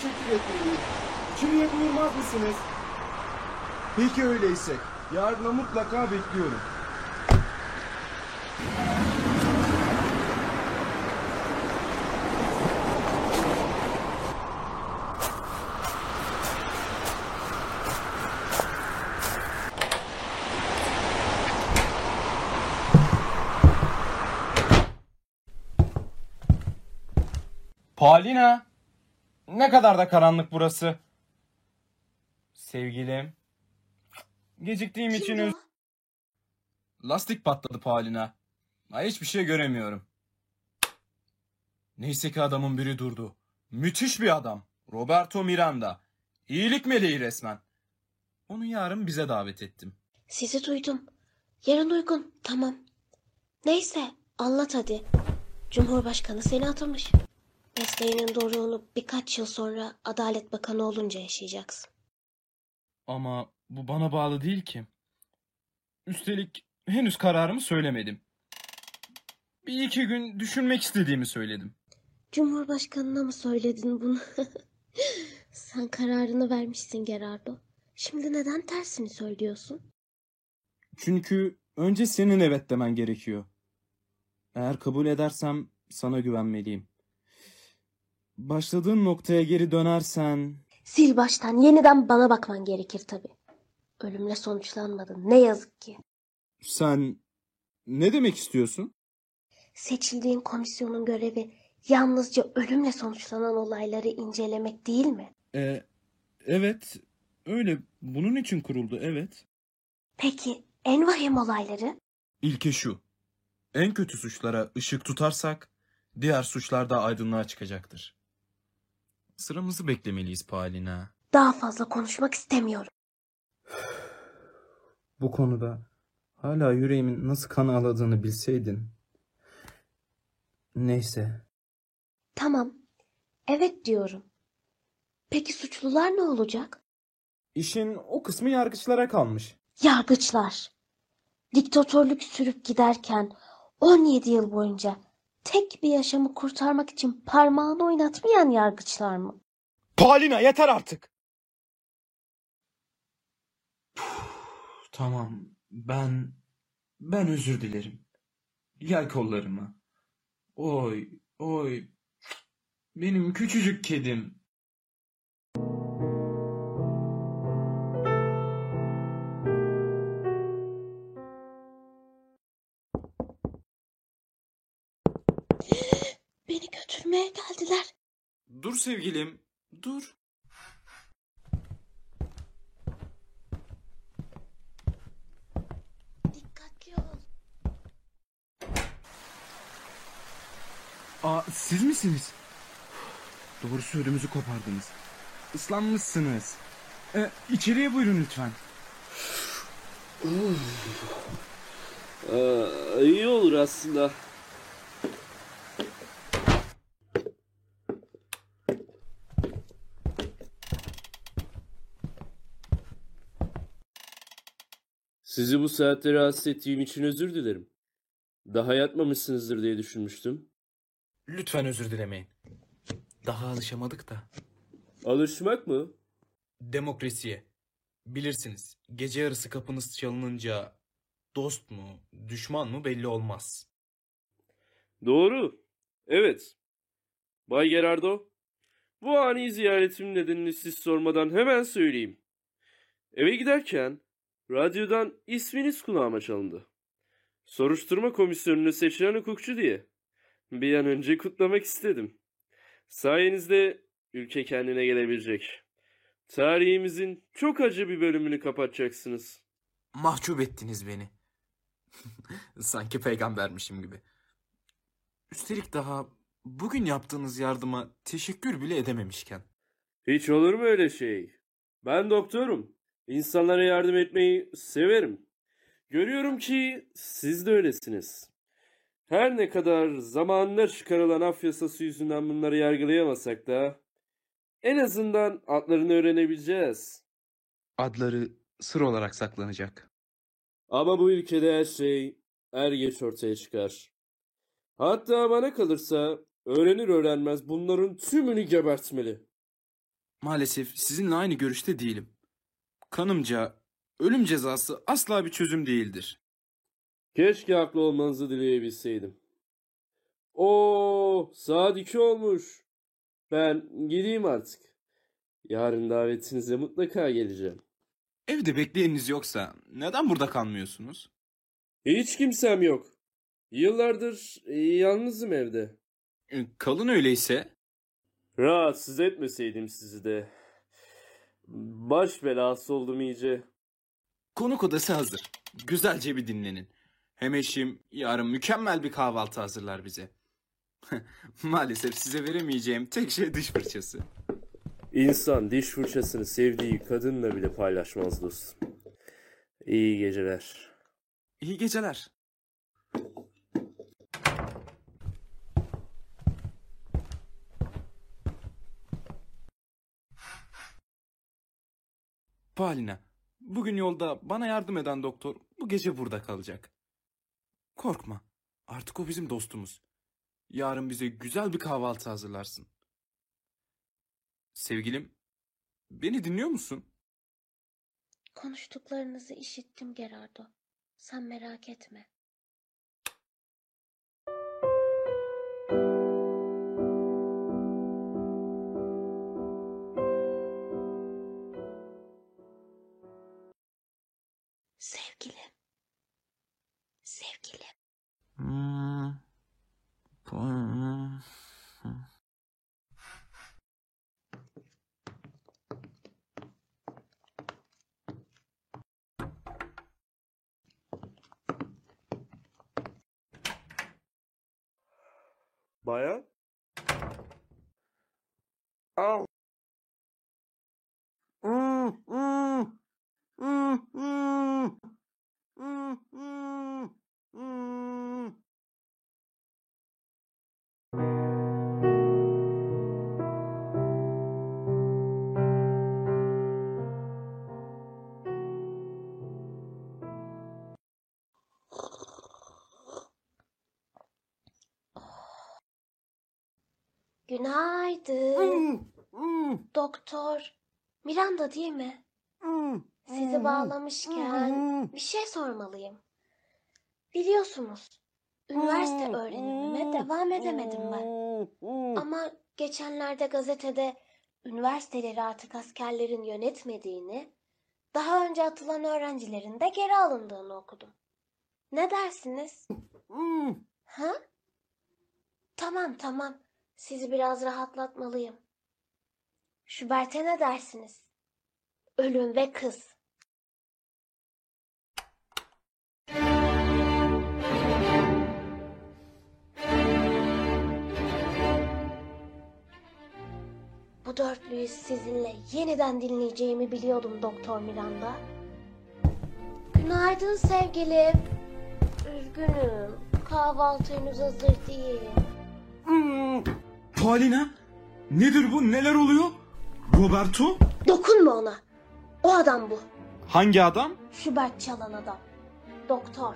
teşekkür etmeliyim. İçeriye buyurmaz mısınız? Peki öyleyse. Yarına mutlaka bekliyorum. Paulina! Ne kadar da karanlık burası. Sevgilim. Geciktiğim için üz... Lastik patladı Paulina. Ay hiçbir şey göremiyorum. Neyse ki adamın biri durdu. Müthiş bir adam. Roberto Miranda. İyilik meleği resmen. Onu yarın bize davet ettim. Sizi duydum. Yarın uygun. Tamam. Neyse anlat hadi. Cumhurbaşkanı seni atamış. Mesleğinin doruğunu birkaç yıl sonra Adalet Bakanı olunca yaşayacaksın. Ama bu bana bağlı değil ki. Üstelik henüz kararımı söylemedim. Bir iki gün düşünmek istediğimi söyledim. Cumhurbaşkanına mı söyledin bunu? Sen kararını vermişsin Gerardo. Şimdi neden tersini söylüyorsun? Çünkü önce senin evet demen gerekiyor. Eğer kabul edersem sana güvenmeliyim. Başladığın noktaya geri dönersen... Sil baştan yeniden bana bakman gerekir tabii. Ölümle sonuçlanmadın. Ne yazık ki. Sen ne demek istiyorsun? Seçildiğin komisyonun görevi yalnızca ölümle sonuçlanan olayları incelemek değil mi? E, evet, öyle. Bunun için kuruldu, evet. Peki en vahim olayları? İlke şu. En kötü suçlara ışık tutarsak diğer suçlar da aydınlığa çıkacaktır. Sıramızı beklemeliyiz Palina. Daha fazla konuşmak istemiyorum. Bu konuda hala yüreğimin nasıl kan ağladığını bilseydin. Neyse. Tamam. Evet diyorum. Peki suçlular ne olacak? İşin o kısmı yargıçlara kalmış. Yargıçlar. Diktatörlük sürüp giderken 17 yıl boyunca tek bir yaşamı kurtarmak için parmağını oynatmayan yargıçlar mı? Palina yeter artık. Tamam ben ben özür dilerim. Gel kollarıma. Oy oy benim küçücük kedim. Dur sevgilim dur. Dikkatli ol. Aa siz misiniz? Doğrusu ödümüzü kopardınız. Islanmışsınız. Ee, içeriye buyurun lütfen. Aa, iyi olur aslında. Sizi bu saatte rahatsız ettiğim için özür dilerim. Daha yatmamışsınızdır diye düşünmüştüm. Lütfen özür dilemeyin. Daha alışamadık da. Alışmak mı? Demokrasiye. Bilirsiniz, gece yarısı kapınız çalınınca dost mu, düşman mı belli olmaz. Doğru. Evet. Bay Gerardo, bu ani ziyaretimin nedenini siz sormadan hemen söyleyeyim. Eve giderken radyodan isminiz kulağıma çalındı. Soruşturma komisyonunu seçilen hukukçu diye. Bir an önce kutlamak istedim. Sayenizde ülke kendine gelebilecek. Tarihimizin çok acı bir bölümünü kapatacaksınız. Mahcup ettiniz beni. Sanki peygambermişim gibi. Üstelik daha bugün yaptığınız yardıma teşekkür bile edememişken. Hiç olur mu öyle şey? Ben doktorum. İnsanlara yardım etmeyi severim. Görüyorum ki siz de öylesiniz. Her ne kadar zamanında çıkarılan af yasası yüzünden bunları yargılayamasak da en azından adlarını öğrenebileceğiz. Adları sır olarak saklanacak. Ama bu ülkede her şey er geç ortaya çıkar. Hatta bana kalırsa öğrenir öğrenmez bunların tümünü gebertmeli. Maalesef sizinle aynı görüşte değilim. Kanımca ölüm cezası asla bir çözüm değildir. Keşke haklı olmanızı dileyebilseydim. Oo, saat iki olmuş. Ben gideyim artık. Yarın davetinize mutlaka geleceğim. Evde bekleyeniniz yoksa neden burada kalmıyorsunuz? Hiç kimsem yok. Yıllardır e, yalnızım evde. E, Kalın öyleyse. Rahatsız etmeseydim sizi de. Baş belası oldum iyice. Konuk odası hazır. Güzelce bir dinlenin. Hem eşim yarın mükemmel bir kahvaltı hazırlar bize. Maalesef size veremeyeceğim tek şey dış fırçası. İnsan diş fırçasını sevdiği kadınla bile paylaşmaz dostum. İyi geceler. İyi geceler. Palina, bugün yolda bana yardım eden doktor bu gece burada kalacak. Korkma, artık o bizim dostumuz. Yarın bize güzel bir kahvaltı hazırlarsın. Sevgilim, beni dinliyor musun? Konuştuklarınızı işittim Gerardo. Sen merak etme. Günaydın. Doktor. Miranda değil mi? Sizi bağlamışken bir şey sormalıyım. Biliyorsunuz, üniversite öğrenimime devam edemedim ben. Ama geçenlerde gazetede üniversiteleri artık askerlerin yönetmediğini, daha önce atılan öğrencilerin de geri alındığını okudum. Ne dersiniz? Ha? Tamam tamam. Sizi biraz rahatlatmalıyım. Şubert'e ne dersiniz? Ölüm ve kız. Bu dörtlüyü sizinle yeniden dinleyeceğimi biliyordum Doktor Miranda. Günaydın sevgilim. Üzgünüm. Kahvaltı henüz hazır değil. Palina, nedir bu? Neler oluyor? Roberto? Dokunma ona. O adam bu. Hangi adam? Şubert çalan adam. Doktor.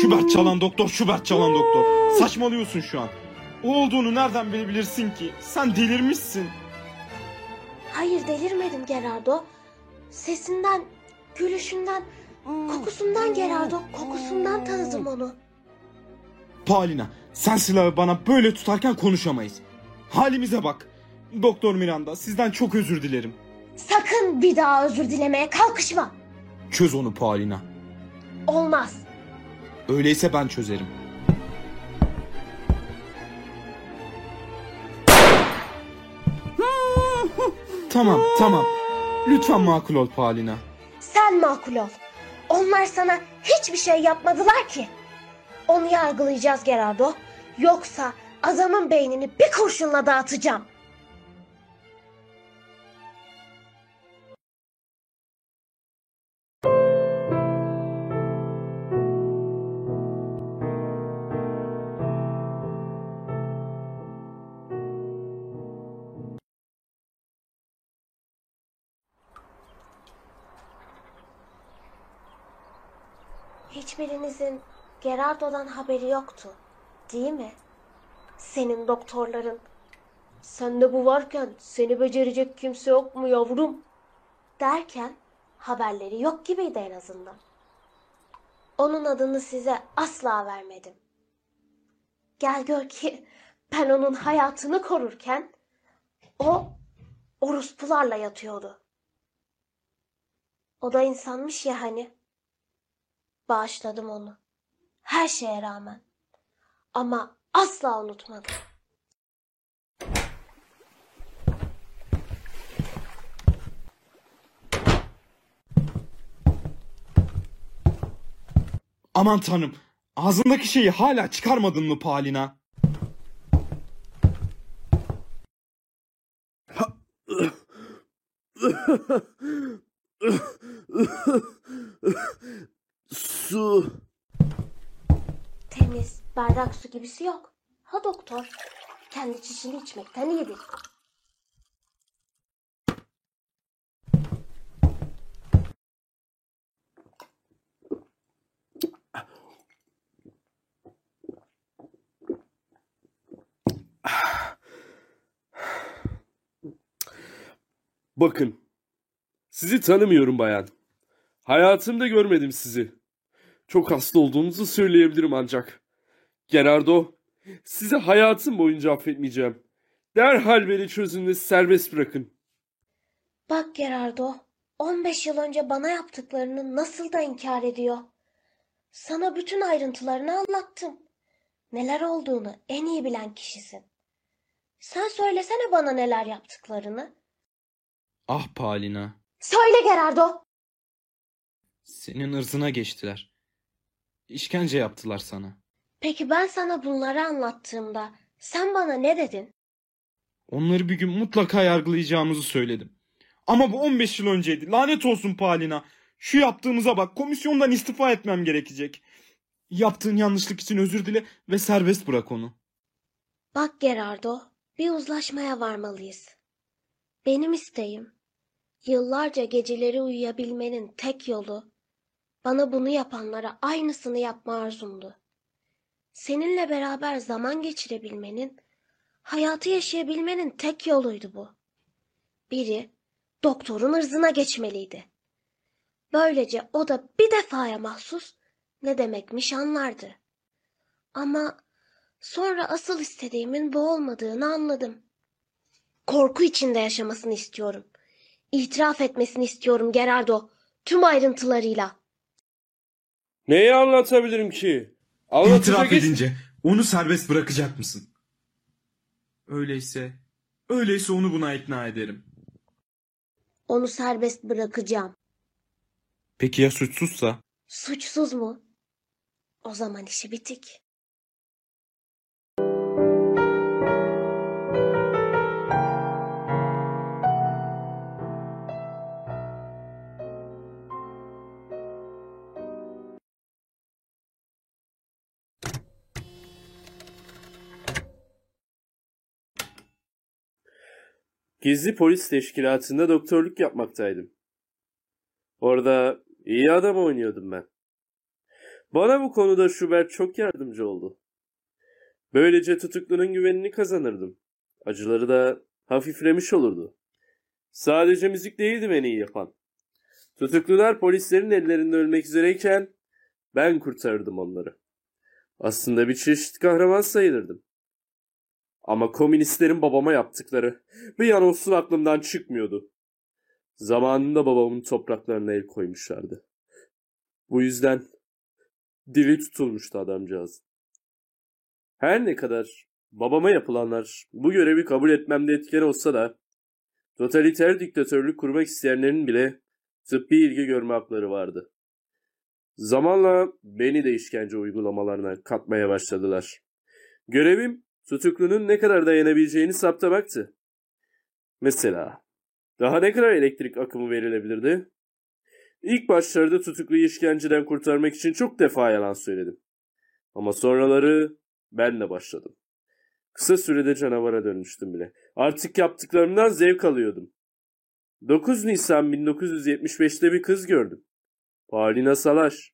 Şubert çalan doktor, Şubert çalan doktor. Saçmalıyorsun şu an. O olduğunu nereden bilebilirsin ki? Sen delirmişsin. Hayır delirmedim Gerardo. Sesinden, gülüşünden, kokusundan Gerardo, kokusundan tanıdım onu. Palina, sen silahı bana böyle tutarken konuşamayız. Halimize bak. Doktor Miranda, sizden çok özür dilerim. Sakın bir daha özür dilemeye kalkışma. Çöz onu Palina. Olmaz. Öyleyse ben çözerim. tamam, tamam. Lütfen makul ol Palina. Sen makul ol. Onlar sana hiçbir şey yapmadılar ki. Onu yargılayacağız Gerardo. Yoksa adamın beynini bir kurşunla dağıtacağım. Hiçbirinizin Gerardo'dan haberi yoktu. Değil mi? Senin doktorların Sende bu varken seni becerecek kimse yok mu yavrum? Derken haberleri yok gibiydi en azından. Onun adını size asla vermedim. Gel gör ki ben onun hayatını korurken o orospularla yatıyordu. O da insanmış ya hani. Bağışladım onu. Her şeye rağmen. Ama asla unutmadım. Aman tanrım. Ağzındaki şeyi hala çıkarmadın mı Palina? Su. Temiz, berrak su gibisi yok. Ha doktor, kendi çişini içmekten iyidir. Bakın. Sizi tanımıyorum bayan. Hayatımda görmedim sizi. Çok hasta olduğunuzu söyleyebilirim ancak. Gerardo, sizi hayatım boyunca affetmeyeceğim. Derhal beni çözün ve serbest bırakın. Bak Gerardo, 15 yıl önce bana yaptıklarını nasıl da inkar ediyor. Sana bütün ayrıntılarını anlattım. Neler olduğunu en iyi bilen kişisin. Sen söylesene bana neler yaptıklarını. Ah Palina. Söyle Gerardo. Senin ırzına geçtiler. İşkence yaptılar sana. Peki ben sana bunları anlattığımda sen bana ne dedin? Onları bir gün mutlaka yargılayacağımızı söyledim. Ama bu 15 yıl önceydi. Lanet olsun Palina. Şu yaptığımıza bak. Komisyondan istifa etmem gerekecek. Yaptığın yanlışlık için özür dile ve serbest bırak onu. Bak Gerardo, bir uzlaşmaya varmalıyız. Benim isteğim, yıllarca geceleri uyuyabilmenin tek yolu, bana bunu yapanlara aynısını yapma arzumdu. Seninle beraber zaman geçirebilmenin, hayatı yaşayabilmenin tek yoluydu bu. Biri, doktorun ırzına geçmeliydi. Böylece o da bir defaya mahsus ne demekmiş anlardı. Ama Sonra asıl istediğimin bu olmadığını anladım. Korku içinde yaşamasını istiyorum. İtiraf etmesini istiyorum Gerardo. Tüm ayrıntılarıyla. Neyi anlatabilirim ki? Anlatacak İtiraf hiç- edince onu serbest bırakacak mısın? Öyleyse, öyleyse onu buna ikna ederim. Onu serbest bırakacağım. Peki ya suçsuzsa? Suçsuz mu? O zaman işi bitik. Gizli polis teşkilatında doktorluk yapmaktaydım. Orada iyi adam oynuyordum ben. Bana bu konuda Schubert çok yardımcı oldu. Böylece tutuklunun güvenini kazanırdım. Acıları da hafiflemiş olurdu. Sadece müzik değildi beni iyi yapan. Tutuklular polislerin ellerinde ölmek üzereyken ben kurtarırdım onları. Aslında bir çeşit kahraman sayılırdım. Ama komünistlerin babama yaptıkları bir an olsun aklımdan çıkmıyordu. Zamanında babamın topraklarına el koymuşlardı. Bu yüzden dili tutulmuştu adamcağız. Her ne kadar babama yapılanlar bu görevi kabul etmemde etken olsa da totaliter diktatörlük kurmak isteyenlerin bile tıbbi ilgi görme hakları vardı. Zamanla beni de işkence uygulamalarına katmaya başladılar. Görevim tutuklunun ne kadar dayanabileceğini saptamaktı. Mesela daha ne kadar elektrik akımı verilebilirdi? İlk başlarda tutukluyu işkenceden kurtarmak için çok defa yalan söyledim. Ama sonraları ben de başladım. Kısa sürede canavara dönmüştüm bile. Artık yaptıklarımdan zevk alıyordum. 9 Nisan 1975'te bir kız gördüm. Paulina Salaş.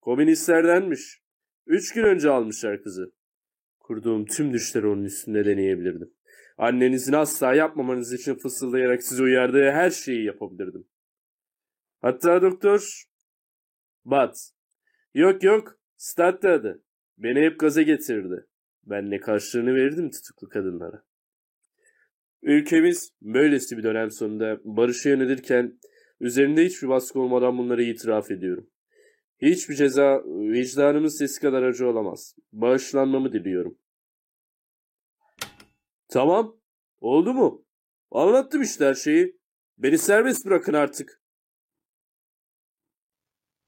Komünistlerdenmiş. Üç gün önce almışlar kızı. Kurduğum tüm düşleri onun üstünde deneyebilirdim. Annenizin asla yapmamanız için fısıldayarak size uyardığı her şeyi yapabilirdim. Hatta doktor... Bat. Yok yok. Stattı adı. Beni hep gaza getirdi. Ben ne karşılığını verirdim tutuklu kadınlara. Ülkemiz böylesi bir dönem sonunda barışa yönelirken üzerinde hiçbir baskı olmadan bunları itiraf ediyorum. Hiçbir ceza vicdanımın sesi kadar acı olamaz. Bağışlanmamı diliyorum. Tamam. Oldu mu? Anlattım işte her şeyi. Beni serbest bırakın artık.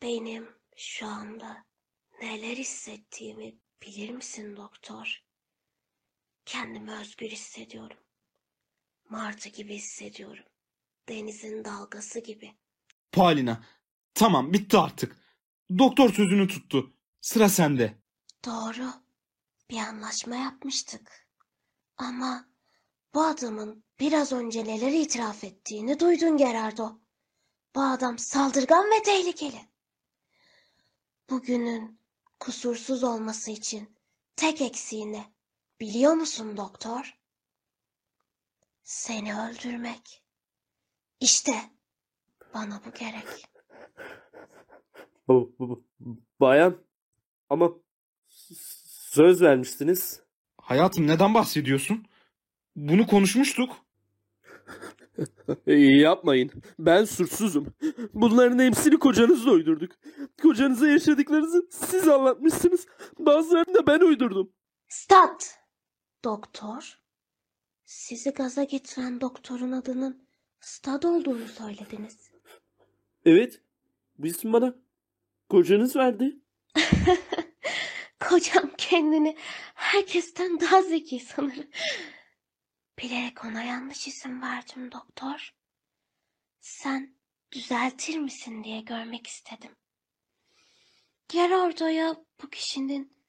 Benim şu anda neler hissettiğimi bilir misin doktor? Kendimi özgür hissediyorum. Martı gibi hissediyorum. Denizin dalgası gibi. Palina. Tamam bitti artık. Doktor sözünü tuttu. Sıra sende. Doğru. Bir anlaşma yapmıştık. Ama bu adamın biraz önce neler itiraf ettiğini duydun Gerardo. Bu adam saldırgan ve tehlikeli. Bugünün kusursuz olması için tek eksiği ne? Biliyor musun doktor? Seni öldürmek. İşte bana bu gerek. Bayan. Ama söz vermiştiniz. Hayatım neden bahsediyorsun? Bunu konuşmuştuk. Yapmayın. Ben suçsuzum. Bunların hepsini kocanızla uydurduk. Kocanıza yaşadıklarınızı siz anlatmışsınız. Bazılarını da ben uydurdum. Stat! Doktor. Sizi gaza getiren doktorun adının Stad olduğunu söylediniz. Evet. Bu ismi bana kocanız verdi. Kocam kendini herkesten daha zeki sanır. Bilerek ona yanlış isim verdim doktor. Sen düzeltir misin diye görmek istedim. Gerardo'ya bu kişinin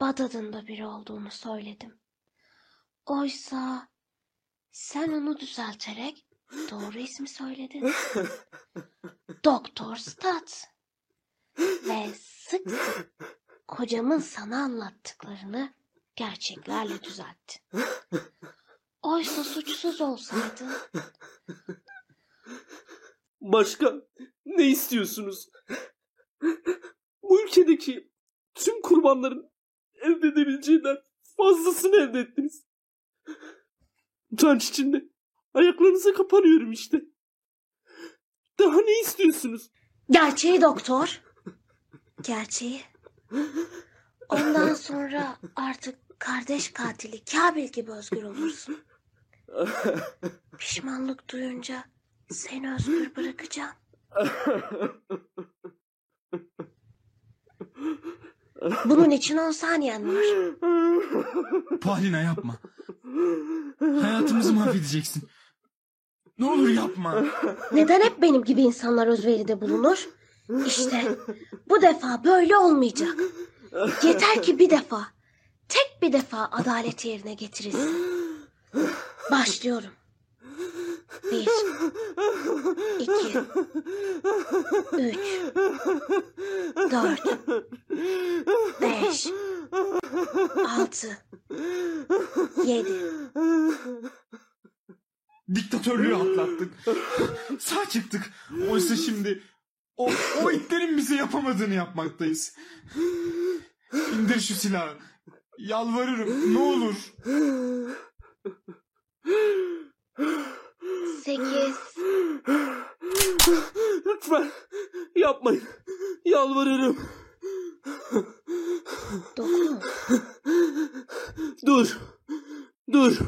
Bad adında biri olduğunu söyledim. Oysa sen onu düzelterek doğru ismi söyledin. Doktor Stat. Ve sık sık kocamın sana anlattıklarını gerçeklerle düzelttin. Oysa suçsuz olsaydın Başka ne istiyorsunuz? Bu ülkedeki tüm kurbanların elde edebileceğinden fazlasını elde ettiniz. Utanç içinde ayaklarınıza kapanıyorum işte. Daha ne istiyorsunuz? gerçeği doktor. Gerçeği. Ondan sonra artık kardeş katili Kabil gibi özgür olursun. Pişmanlık duyunca seni özgür bırakacağım. Bunun için 10 saniyen var. Palina yapma. Hayatımızı mahvedeceksin. Ne olur yapma. Neden hep benim gibi insanlar özveride bulunur? İşte bu defa böyle olmayacak. Yeter ki bir defa, tek bir defa adaleti yerine getirilsin. Başlıyorum. Bir, iki, üç, dört, beş, altı, yedi. Diktatörlüğü atlattık. Sağ çıktık. Oysa şimdi o, o itlerin bize yapamadığını yapmaktayız. İndir şu silahı. Yalvarırım ne olur. Sekiz, Lütfen yapmayın. Yalvarırım. dokuz, Dur. Dur.